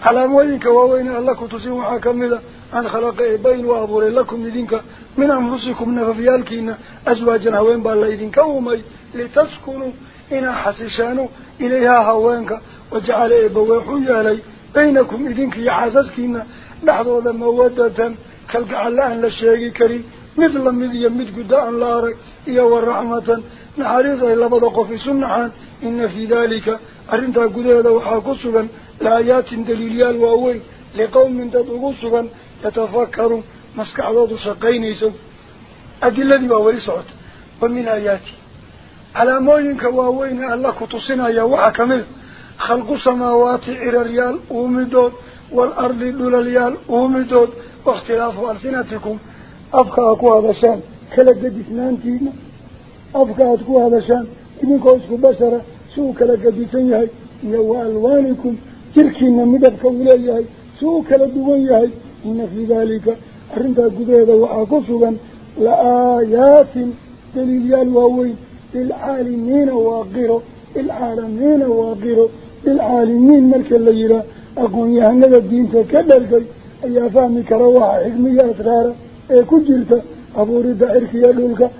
على موينك ووين الله كتصم وحاكمدا أن خلق بين وأبوري لكم إذنك من أنفسكم نففيالكين أزواجا هوين بالله إذنك ومي لتسكنوا إنا حسشانوا إليها هوينك وجعل إبويحوا يالي بينكم إذنك يحاسسكين نحضر ذا مودة كالقعلاء للشيء كريم مثل مذي مد قداء لارك إيا والرحمة نحريص إلا بدق في سنحان إن في ذلك أرنتا قداء وحاكسوا لآيات دليليال وأوي لقوم تدقسوا يتفكروا مسكعدود شقينيسو أدلة وولي صعود ومن آياتي. على موينك واوين الله كتصنا يا وحكمل خلق سماوات إرريال أومدود. والأرض دولاليال أومدود. واختلاف ألسنتكم. أبقى أكو هذا شان. كلا قد اثنانتين أبقى أكو هذا شان. إذن كوسكو بشرة. سوء كلا قد سنيهي يو ألوانكم تركين مدبك ولايهي سوء كلا إن في ذلك أرنتا قدرة وعاكسوا لآيات دليل الواوين للعالمين واقروا العالمين واقروا للعالمين ملك الليلة. أقول يا هندا الدين تكدر أي فهمي كرواها حكمية أسرارة إيه كجلت أبو رد عركي يلولك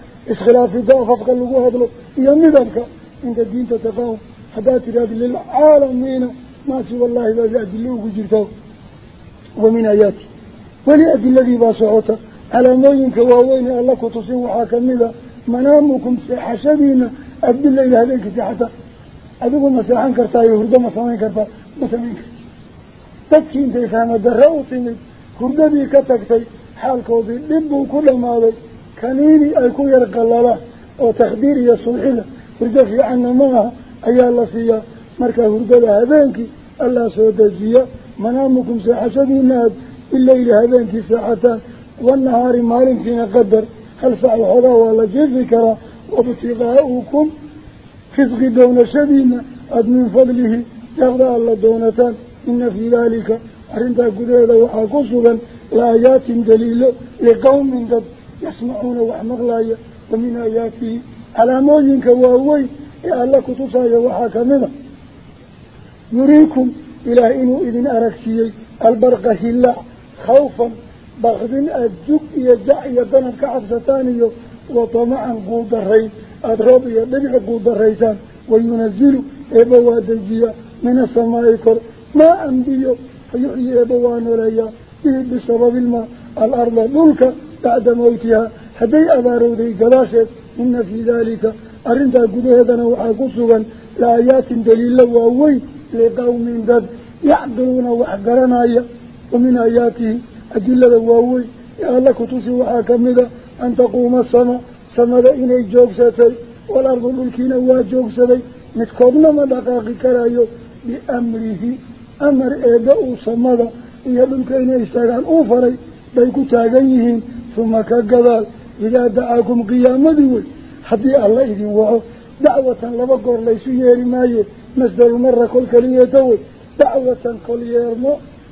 ما الله إذا آياتي ولأدلة باسعوتا على موينك واوين الله كتصين وحاكمدا منامكم سيحشدين أدلة إلى هذيك سيحتا أدوكم مسيحان كرتا يهرد مسامين كرتا. مسامين كرتا تكي انت فهم الدراء وطيني كردبي كتكتي حالكودي لبو كل ماضي كنيني أيكو يرقى الله. وتخدير يصلحنا هرد في عنا معها أيها الله سيا. مركا الله الليل هذينك ساعتان والنهار مالين فينا قدر هل سعي حدا ولا جيفي كرا وابتغاؤكم فزق دون شدينا أد من فضله يغضى الله دونتان. إن في ذلك أرنتا قديدا وحاكسوغا لآيات دليل لقوم قد يسمعون وحمغلايا ومن آياته على موجنك وهوي يا الله كتصايا وحاكمنا يريكم إلى إنو إذن أركسيي البرق هلا. خوفا بغدين الجوك يجع يدنا كعبستاني وطمعا قود الرئيس أدرب يدبع قود الرئيسان وينزل إبوا دجيا من السماء كر. ما أنبيو فيحيي إبوان وليا به بسبب الماء الأرض ملك بعد موتها. هدي أبارو دي قلاشت إن في ذلك أرنتا قدهدنا وحاقصوا لآيات دليل وأوي لقوم ذات يعدلون وحقرنا ومن آياته أدلة واوي يا الله كتوسي وحاكمدا أن تقوم السماء. سمد إني جوكستي والأرض ملكين واجوكستي متكوبنا ما دقاقي كرايو. بأمره. أمر إيداء سمد يدلك إني استغان أوفري بيكو تاقيهم ثم كقضال إذا دعاكم قيامة دول حتى الله إذن وعو دعوة لبقر ليسو يري مايه مصدر مرة كل كلية دعوة كل يرمو.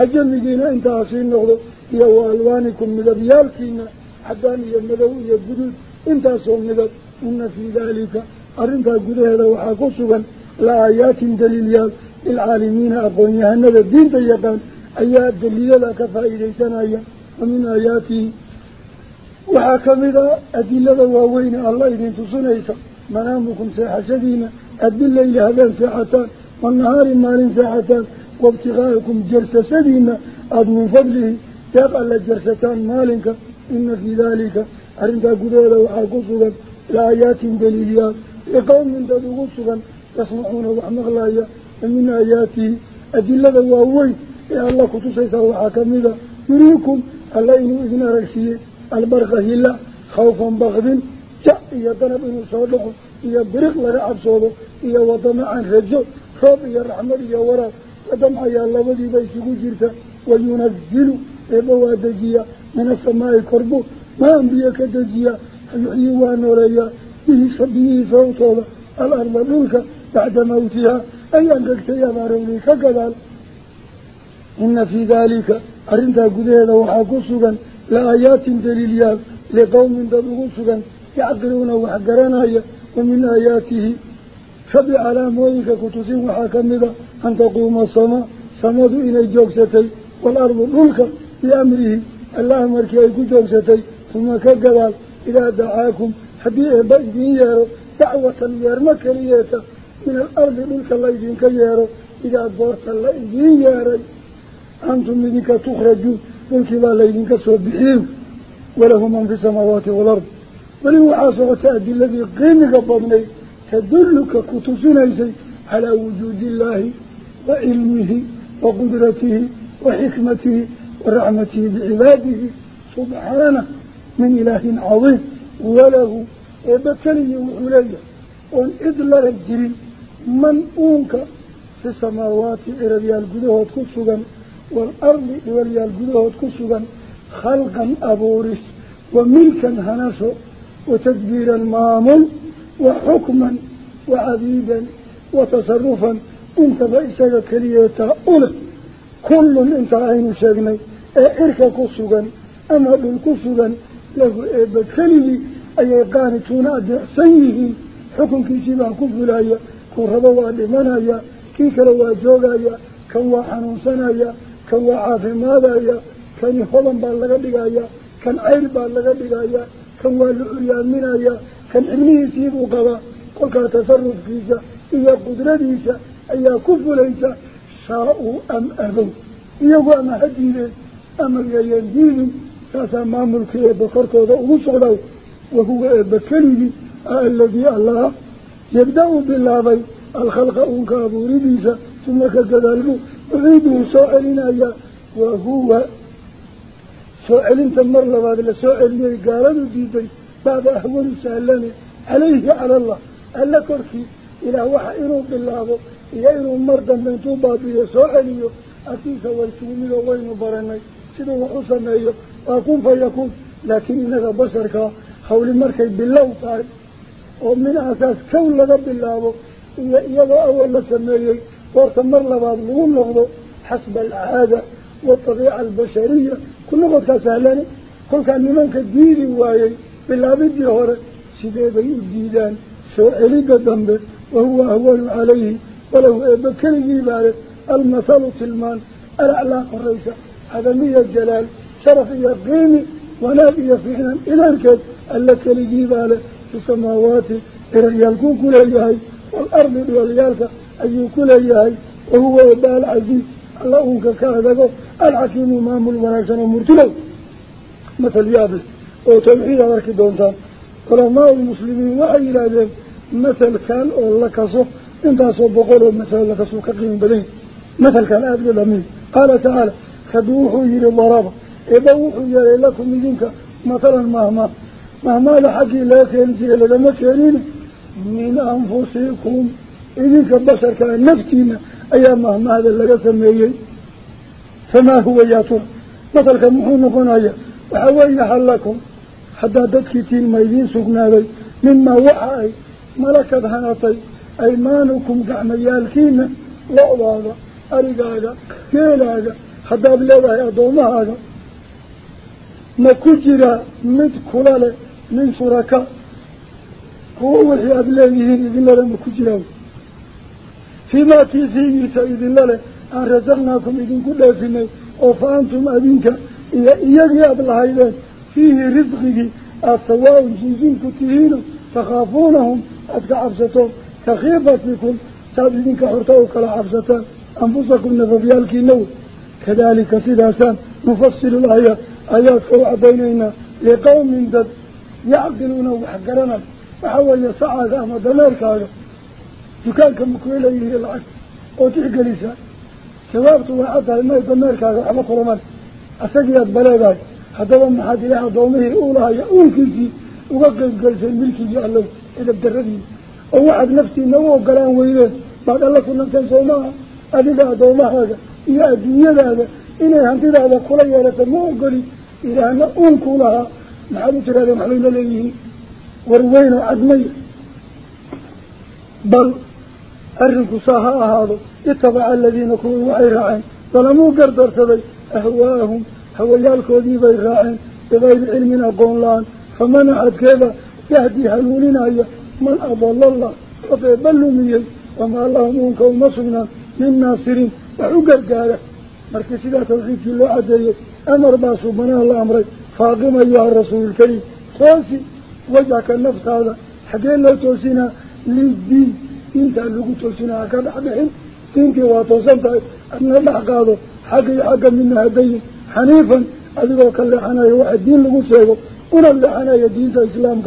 الريال إيا إلى الريال أبو ردو واختلاف ألسنتكم لهجات هي اللغة أفتاكوا هذا شام كلا قدسنان تودا عربي يا عجمي قلت عربتين انت أسين نقطه أجمدين انت أسين نقطه يو ألوانكم من أبيالكين حدان يمدو يبدود انت صومدت إن في ذلك أرنتا قده وحاكسوا لآيات دليل العالمين أقونيها هذا الدين تيقان أيات دليل لك الله وابتغاءكم جرسة شدينة أد من فضله يبقى لجرستان مالك إن في ذلك أرنتا قدولا وحاكسوا لآيات دليليات لقوم تدغسوا يسمعون وحمغلايا من آياته أدلة واوين يا الله كتسيسا وحاكمدا يريكم الله إنه إذن ركسيه البرق هلا خوفا بغض جاء إيا ضنب إنه صادق يا الله وذي بيسيقو جرتا وينزل إبوا دجيا من السماء كربو ما أنبيك دجيا يحيي ونوريا به صبيه صوته الأرض نوك بعد موتها أي أنك يا ماروني كذلك إن في ذلك أرنتا قديدا وحاكسوغا لآيات دليليات لقوم دلغسوغا فبي على مويك كتسين وحاكمدا أن تقوم السماء سمد إلى جوكستي والأرض ملكا بأمره. الله مركي أيكو جوكستي ثم كقبال إذا دعاكم حبيه بأجين يارو. دعوة يارمك ليتا. من الأرض ملكا الله يجين كيارو. إذا دورت الله يجين ياري. أنتم لذلك تخرجون. قلت لا ليدين كسوة بحيو وله من في السماوات والأرض. ولو عاصر تأدي الذي قيمك بضني تدلك كتسنيسي على وجود الله وعلمه وقدرته وحكمته ورحمته بعباده سبحانه من إله عظيم. وله إبتلي وحلية وان إذن لرجل من أونك في السماوات إراديال قدوه كسوغا والأرض وليال قدوه كسوغا خلقا أبورس وملكا هنسو. وحكما وعبيدا وتصرفا. انت بإساق كليتا أولا كل انت عين شاقني إركا كسوغا أما بالكسوغا له إبا كلي أي قانتون أدعسيه حكم كيسيبا كفلايا كوربوا لمنايا كيك لوا جوغايا كوا حنوسنايا كوا عافمادايا كان هولن بان لغا دغايا كان عير بان لغا دغايا كان waa la curyaaminaya كان إبنه سيب وقضى قل كان تصرف فيسا إيا قدر ديسا أيا كفو ليسا شاءوا أم أبو. إيا قام هديه أما يليان دينه ساسا ما ملكي بكرك وضعه صعده وهو بكره آه الذي الله يبدأ بالله الخلق أنك أبو ربيسا ثم كذلك أعيده سوعلين أيا. وهو سوعلين تمر لبادل سوعلين قالوا ديسا بعد أحوال سألنا عليه على الله. ألا كرسي هو وحائنه بالله إياه مرضا من توبا بيه سوحنيه أتيس والسومي وين براني سنو حسنيه وأكون فيكون. لكن إنك بشرك حول مركز بالله طيب ومن أساس كون لك بالله إياه أول سميه وارتمر لبعض لهم لغضه حسب العادة والطبيعة البشرية. كل مرتا سهلاني كل كان منك ديري وايه kown laga bilaabo iyo iyadoo awal la sameeyey goorta mar labaad lagu noqdo xasba alcaada والطبيعة البشرية كل قد سهلاني كل كان لمنك ديدي وايي بالعبد هورا سيدي الديدان سؤالي قدامه وهو أهول عليه ولو بكر جيباره المثل تلمان الأعلاق الرئيسة عدمية الجلال شرفية قيمي ونابية فعلا إلى الكد ألك لجيباله في السماوات إريالكم كل أيهاي مثل أو توحيد أركي دونتان علماء المسلمين وحي إلى ذلك. مثل كان أو لكسو انت أصوب بقوله مثل لكسو كقيم بدين مثل كان أبدا لمن قال تعالى خدوحوا يلي الضرابة إبوحوا يلي لكم منك مثلا مهما. مهما لحكي لا كنتي لما كانين من أنفسكم. إذنك بشر كان نفتينا أيام مهما هذا اللي سميه فما هو ياتون مثل كمحون قنايا وحوين حلكم حتى تدكتين ميدين سقناذي مما وحاي ملكت هنطي أيمانكم كعميالكين لأضاغا أرقاغا كيلاغا. حتى بلوغا يأضوما هذا ما كجرا مد كلالة من شركاء هو وحي أبليهين إذن الله ما كجرا. فيما تيسيه سيدن الله أن رزقناكم إذن كل فيني وفأنتم أبينك إياقي أبلهايدين فيه رزقه السواء جيزين كتهين تخافونهم أتك عبستهم كخيفتكم سابقين كحرتوك لعبستان أنفسكم نففيالك النور كذلك سداسان نفصل الآيات آيات كوعدينينا لقوم ذات يعقلون وحقرنا وحاول يسعى أحمد دميرك دكان كمكويلة يهي العك. وتحقليسا شبابته وعدها ما يدميرك على قرمان أسجيات بلادك هذا ما حد لا دومه ولا يأوكي وقف جلس الملك يعلم إذا بدري أو عد نفسي نو قلنا وين بعد الله كنا كنسوما هذا لا دوم هذا. يا الدنيا هذا. إن هم ترى هذا. كل يوم تموقري إلى أن أنكولها ما حد ترى ما حد لليه وروين عدمي. بل أرجو صاح هذا. يتبع الذين كونوا عيران ظلموا قدر سبي أهواهم. حوالكو دي بي غائن بغير علمنا قولان فمن أحد كذا يهدي هلولنا من أضل الله وفي بلوميه وما الله منكو مصرنا من ناصرين. وحقر قاله مركز لا توحيد الله عزيز أمر باسو من الله أمره فاقم أيها الرسول الكريم. توسي وجهك النفس هذا حقين لو توسينا للدين. إنت اللي قلت توسينا هكذا حبيحين تنكي واتوسنت أن الله قاله حقي حقا من هدين حنيفا أذبوا كل حنايا والدين لغسيقوا قل الله حنايا دين الإسلام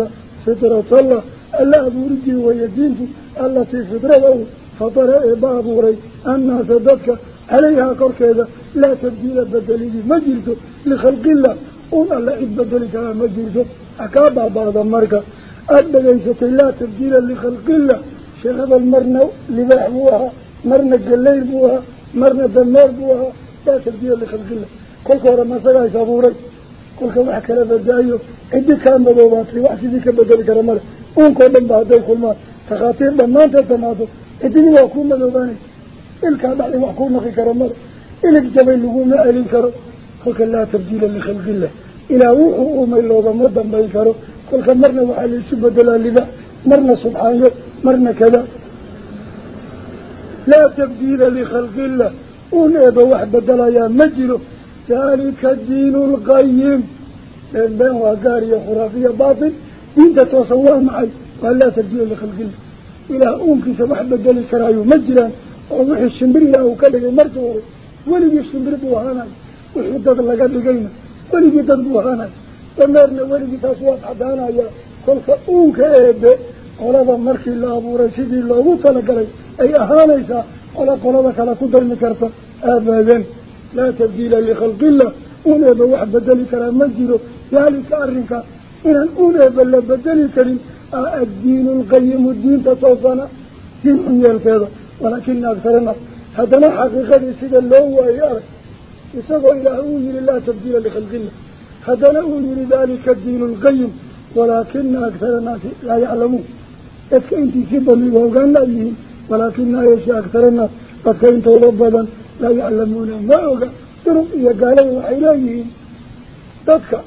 فترة الله ألا أبوردي ويدينك التي فتره فطرع بابوري أن سددك عليها قرك كذا لا تبديل بدليه مجلسه لخلق الله قل الله إذ بدلك مجلسه أكابع بعض مركة أبا ليست لا تبديل لخلق الله شغب المرنة لباحبوها مرنة جليبوها مرنة دمار بوها لا تبديل لخلق الله. كل كره ما سلا يسافوري كل كره حكى لبدايو عند كان بدوباتي واحد ذيك بدل كرمال أون كلهم بعدين كل ما تخاطير لما أنت تماسو إدني وأكون مدوباني إل كان بعدي وأكون نقي كرمال إل الجبل لقوم لا إل كرو كل كلا تبديل اللي خلق الله. إلى وح وما إلا هذا مدام بيكرو كل كمرنا وحال السب دلال لذا. مرنا سبحانه مرنا كذا. لا تبديل لخلق الله. أون واحد بدلا يا مجلو. ذلك الدين القيم. بين بين وقارية خرافية باطل. دين تتوصوا معي. ولا تبديل لخلق الله إلى أمك سبح بدل كرايو مجلا ووحي الشمبري له كله مرتور ولي الشمبري بوهانا. لقينا. ولي دد بوهانا. ومرنا ولي تاسوات حدانا يا كل أمك إيبه qolada markii la abuuray sidii loogu talagalay ay ahaanaysaa qola qolada kale ku darmi karta abadan لا تبديل لخلق الله. أولى بواحد بدلي كلام مجره ذلك أرنك إن أولى بلا بدلي كلام الدين القيم الدين تتوصنا في الدنيا الفيضة ولكن أكثرنا. هذا ما حقيقة سيدا اللي هو أيارك يسوى إلى أولي لله تبديل لخلق الله. هذا لا أولي لذلك الدين القيم. ولكن أكثرنا لا يعلمون. إذ كنت سيبا من الوغان لديهم ولكن أكثر الناس قد لا يعلمون ما ترم إيا قالوا عيلين تدكى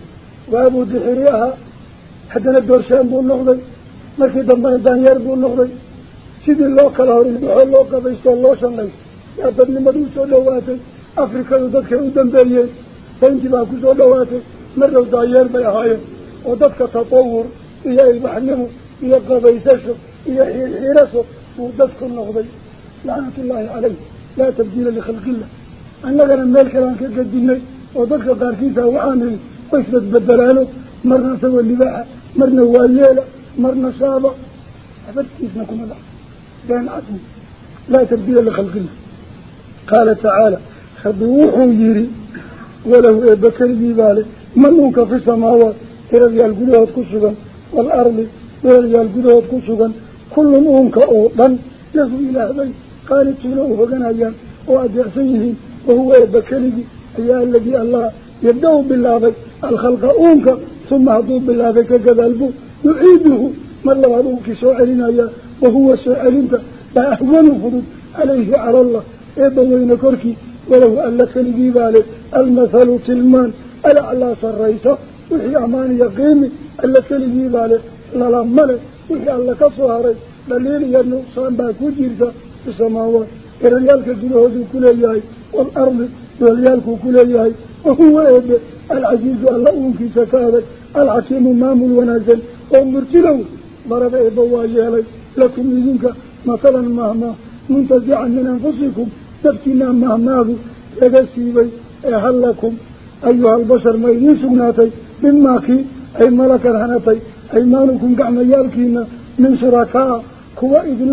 وأبو دحريها حتى ندور شامبو النغضي مكي دمان دان يربو النغضي شد الله كالهور اللوحة اللوحة بيشت الله شنلي يا بني مدوس اللواتي أفريكا يددكى ودن بيليين فانت باكوز اللواتي مرد دان يربا يحايا ودكى تطور. إيا المحنه إيا قبيسشه إيا حيرسه ودكى النغضي لعنة الله عليه لا تبديل لخلق الله. أن لقنا الملك الآن كالدنيا وضغط قاركيسة وعامل واسبت بدلاله؟ مرنا سوى اللباحة مرنا والليلة مرنا شابة. أفدت اسمكم الله كان عظم لا تبديل لخلق الله. قال تعالى خذوه يري وله إيه بكر بيبالي ممنوك في السماوات؟ ترغي القلوات كسوغا والأرض ترغي القلوات كسوغا كل مؤنك أوضا يصل إلى هذين. قال تلو فقنا يا وادي عسيهين وهو يبكره يا الذي الله يبدأ بالله بك الخلق أونك ثم هدو بالله بك قذلبه يعيده مالله أبوك سعرنا يا وهو سعرنك لا أهوان خدود عليه على الله. إيه إبا وينكركي ولو ألك لديه المثل تلمان ألا الله سرعيسا وحي أمان يقيمي ألك لديه بالك للا ملك وحي الله كصهري دليل أنه صانبا كجيرتا في السماوات إريالك جنوهد كل ياي والأرض وريالك كل ياي وهو إبه العزيز الله أنكي سكابك الحكيم مامل ونازل. ومرتلو ضرب إبه واجهلي لكم إذنك مثلا مهما منتزعا من أنفسكم تبكينا مهماه لقسيبي هل لكم أيها البشر ما يدين سقناتي مما كي أي ملك الهنتي أيمانكم قعنا يالكينا من شركاء. كوا إذن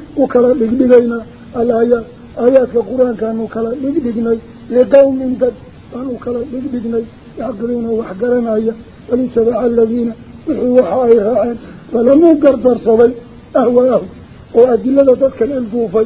لله كخيفتكم سأوك لبعضنا أنفسكم إذنك نفتينا وننكو لمدى حدو وعكولا لإياي إسما بقاجين كرتي إسما إسما بقاجين كرت سلاس وكلا مجلسة حتى ينجرون كذا هيقدر وبنا كذلك سداسا مفصل وكلا لقبقينا الآيات آيات القرآن كانوا كلا لقبقنا لقوم من قد كانوا كلا لقبقنا يعقلون وحقرنا آية ولسبع الذين وحوا عين. فلمو قردر صبي أهواه وأدلة تذكر الكوفي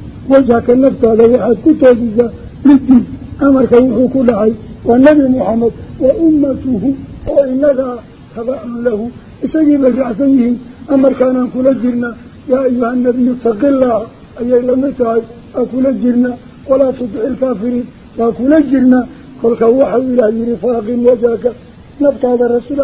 الله إلى أيها وجهك النفط هذا واحد كتوزيزا للدين. أمرك وحو كل عي والنبي محمد وأمته وإنك تبع له. إسجيب الرعسيهم أمر كان كل جرنا يا أيها النبي اتق الله. أي لم تعي. أكل جرنا ولا تطع الكافرين. وأكل جرنا كل كوحي إلى رفاق وجهك. نبت هذا الرسول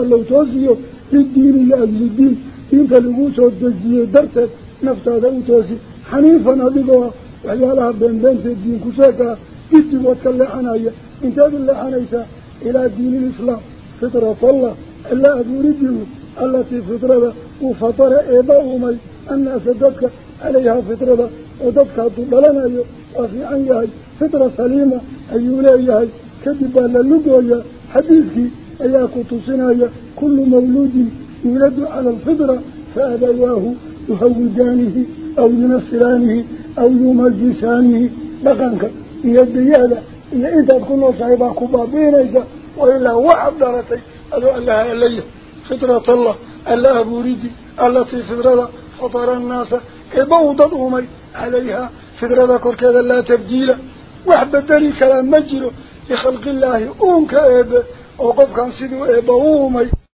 الدين وحيالها بين بين الدين كشاكا قد وتكلع عنايا انت بالله عنيسا إلى دين الإسلام فطرة الله إلا أدورده التي فطرة وفطر إيضاهمي الناس ددك عليها فطرة وددك ضلنا وفي عنها فطرة سليمة. أيوليها كذب للقوية حديثك أياك تصنايا كل مولود يولد أو ينصرانه أو يمجسانه لقنك يديالا إذا إنت تكون صعيبا كبابينيك وإلا وحب درتي أدو الله. إليه فطرة الله. أبو ريدي التي فطرة فطر الناس. إبوضت أمي عليها فطرة كركذا لا تبديل. وحبدني كلام مجره لخلق الله. أنك إبه وقف كان سيدو إبه أمي